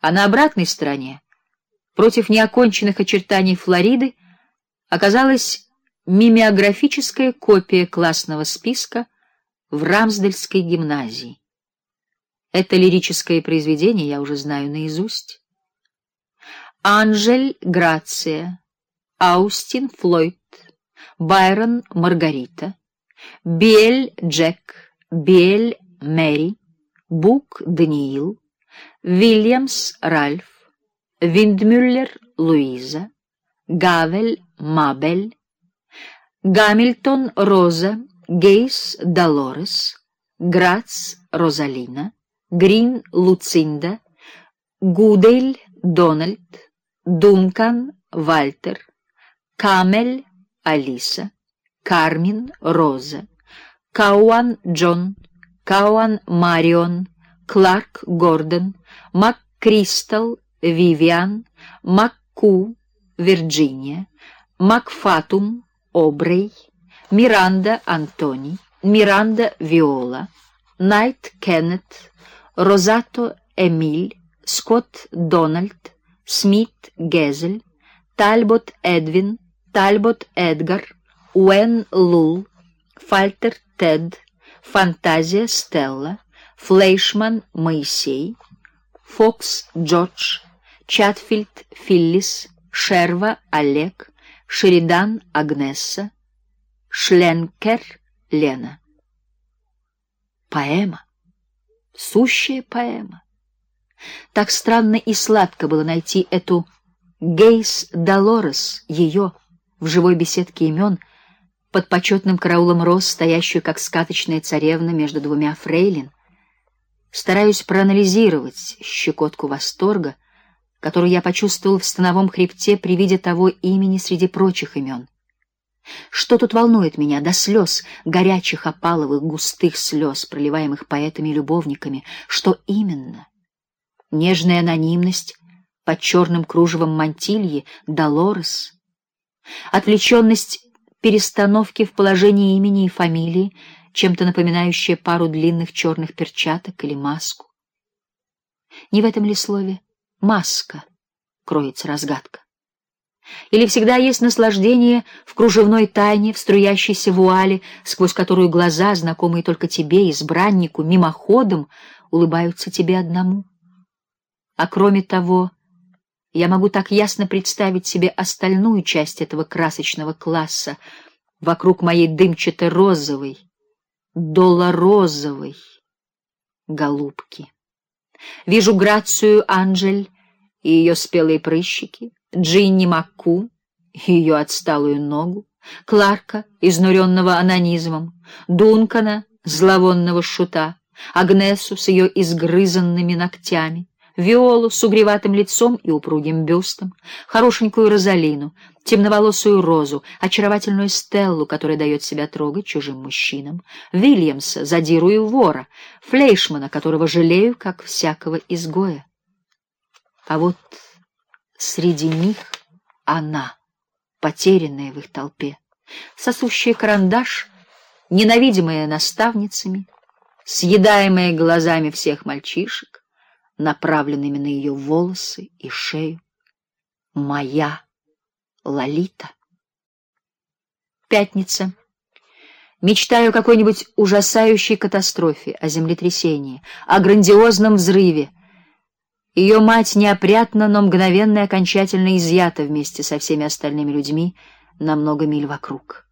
А на обратной стороне, против неоконченных очертаний Флориды, оказалась мимеографическая копия классного списка в Рамсдельской гимназии. Это лирическое произведение я уже знаю наизусть. Анжель Грация, Аустин Флойд, Байрон Маргарита, Бель Джек, Бель Мэри, Бук Даниил, Вильямс Ральф, Виндмюллер Луиза, Гавель Мабель, Гамильтон Роза, Гейс Долорес, Грац Розалина, Грин Луцинда, Гудель Дональд, Дункан Вальтер, Камель Алиса, Кармин Роза, Кауан Джон, Кауан Марион, Кларк Гордон, МакКристал Вивиан, МакКу Вирджиния, Макфатум Обрей, Миранда Антони, Миранда Виола, Найт Кеннет, Розато Эмиль, Скотт Дональд, Смит Гезель, Тальбот Эдвин, Тальбот Эдгар, Уэн Лул, Фальтер Тед, Фантазия Стелла, Флейшман Моисей, Фокс Джордж, Чатфилд Филлис, Шерва Олег, Шеридан Агнесса, Шленкер Лена. Поэма. Сущая поэма. Так странно и сладко было найти эту Гейс Долорес, ее, в живой беседке имен, под почетным караулом роз, стоящую как сказочная царевна между двумя фрейлин. Стараюсь проанализировать щекотку восторга, которую я почувствовал в становом хребте при виде того имени среди прочих имен. Что тут волнует меня до слез, горячих, опаловых, густых слез, проливаемых поэтами-любовниками? Что именно? Нежная анонимность под черным кружевом мантильи Долорес, отвлеченность перестановки в положении имени и фамилии, чем-то напоминающая пару длинных черных перчаток или маску. Не в этом ли слове маска кроется разгадка? Или всегда есть наслаждение в кружевной тайне, в струящейся вуале, сквозь которую глаза, знакомые только тебе, избраннику, мимоходом улыбаются тебе одному? А кроме того, я могу так ясно представить себе остальную часть этого красочного класса вокруг моей дымчато-розовой, долорозовой голубки. Вижу Грацию Анжель и ее спелые прыщики, Джинни Макку и ее отсталую ногу, Кларка, изнуренного анонизмом, Дункана, зловонного шута, Агнесу с ее изгрызанными ногтями, Виолу с угреватым лицом и упругим бюстом, хорошенькую Розалину, темноволосую Розу, очаровательную Стеллу, которая дает себя трогать чужим мужчинам, Вильямса, задиру и вора, Флейшмана, которого жалею, как всякого изгоя. А вот среди них она, потерянная в их толпе, сосущая карандаш, ненавидимая наставницами, съедаемая глазами всех мальчишек, направленными на ее волосы и шею. Моя Лолита. Пятница. Мечтаю о какой-нибудь ужасающей катастрофе, о землетрясении, о грандиозном взрыве. Ее мать неопрятна, но мгновенно и окончательно изъята вместе со всеми остальными людьми на много миль вокруг.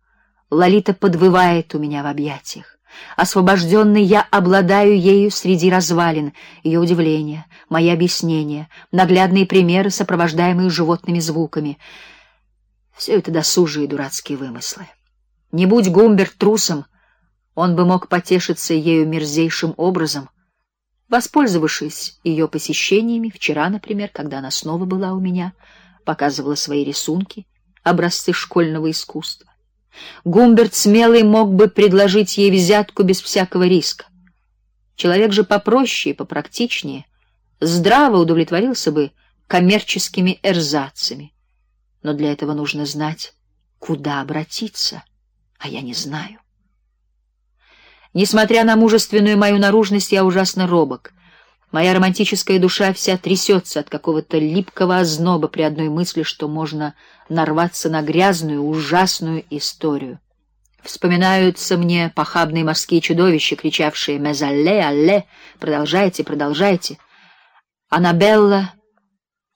Лолита подвывает у меня в объятиях. Освобожденный я обладаю ею среди развалин, ее удивление, мои объяснения, наглядные примеры, сопровождаемые животными звуками. Все это досужие дурацкие вымыслы. Не будь Гумберт трусом, он бы мог потешиться ею мерзейшим образом, воспользовавшись ее посещениями вчера, например, когда она снова была у меня, показывала свои рисунки, образцы школьного искусства. Гумберт смелый мог бы предложить ей взятку без всякого риска. Человек же попроще и попрактичнее здраво удовлетворился бы коммерческими эрзацами. Но для этого нужно знать, куда обратиться, а я не знаю. Несмотря на мужественную мою наружность, я ужасно робок. Моя романтическая душа вся трясется от какого-то липкого озноба при одной мысли, что можно нарваться на грязную, ужасную историю. Вспоминаются мне похабные морские чудовища, кричавшие «Мезалле, алле! Продолжайте, продолжайте!» Аннабелла,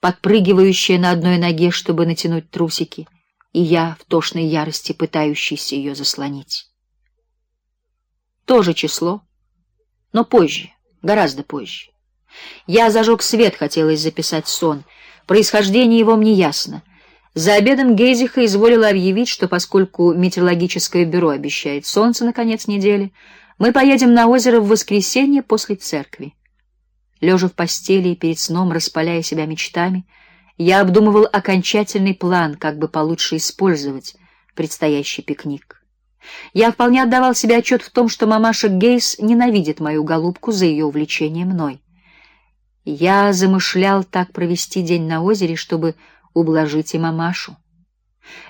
подпрыгивающая на одной ноге, чтобы натянуть трусики, и я в тошной ярости пытающийся ее заслонить. То же число, но позже, гораздо позже. Я зажег свет, хотелось записать сон. Происхождение его мне ясно. За обедом Гейзиха изволила объявить, что поскольку метеорологическое бюро обещает солнце на конец недели, мы поедем на озеро в воскресенье после церкви. Лежа в постели и перед сном распаляя себя мечтами, я обдумывал окончательный план, как бы получше использовать предстоящий пикник. Я вполне отдавал себе отчет в том, что мамаша Гейс ненавидит мою голубку за ее увлечение мной. Я замышлял так провести день на озере, чтобы ублажить и мамашу.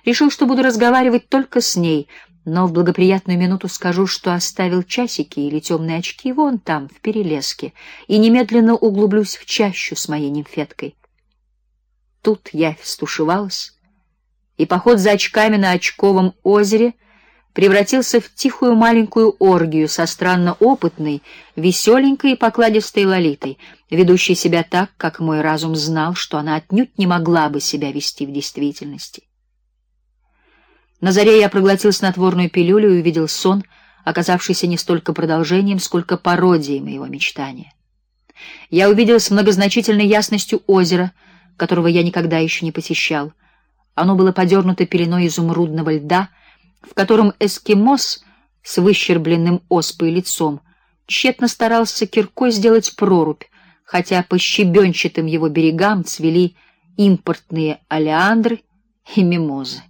Решил, что буду разговаривать только с ней, но в благоприятную минуту скажу, что оставил часики или темные очки вон там, в перелеске, и немедленно углублюсь в чащу с моей нимфеткой. Тут я стушевалась, и поход за очками на очковом озере превратился в тихую маленькую оргию со странно опытной, веселенькой и покладистой Лолитой, ведущей себя так, как мой разум знал, что она отнюдь не могла бы себя вести в действительности. На заре я проглотил снотворную пилюлю и увидел сон, оказавшийся не столько продолжением, сколько пародией моего мечтания. Я увидел с многозначительной ясностью озеро, которого я никогда еще не посещал. Оно было подернуто пеленой изумрудного льда, в котором эскимос с выщербленным оспой лицом тщетно старался киркой сделать прорубь, хотя по щебенчатым его берегам цвели импортные олеандры и мимозы.